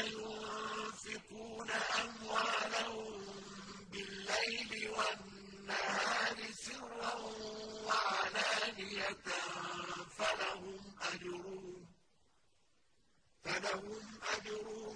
يُنفِقُونَ أَمْوَالَهُم بِاللَّيْلِ وَالنَّهَارِ سِرًّا وَعَلَانِيَةً فَلَهُمْ أَجْرُهُمْ عِندَ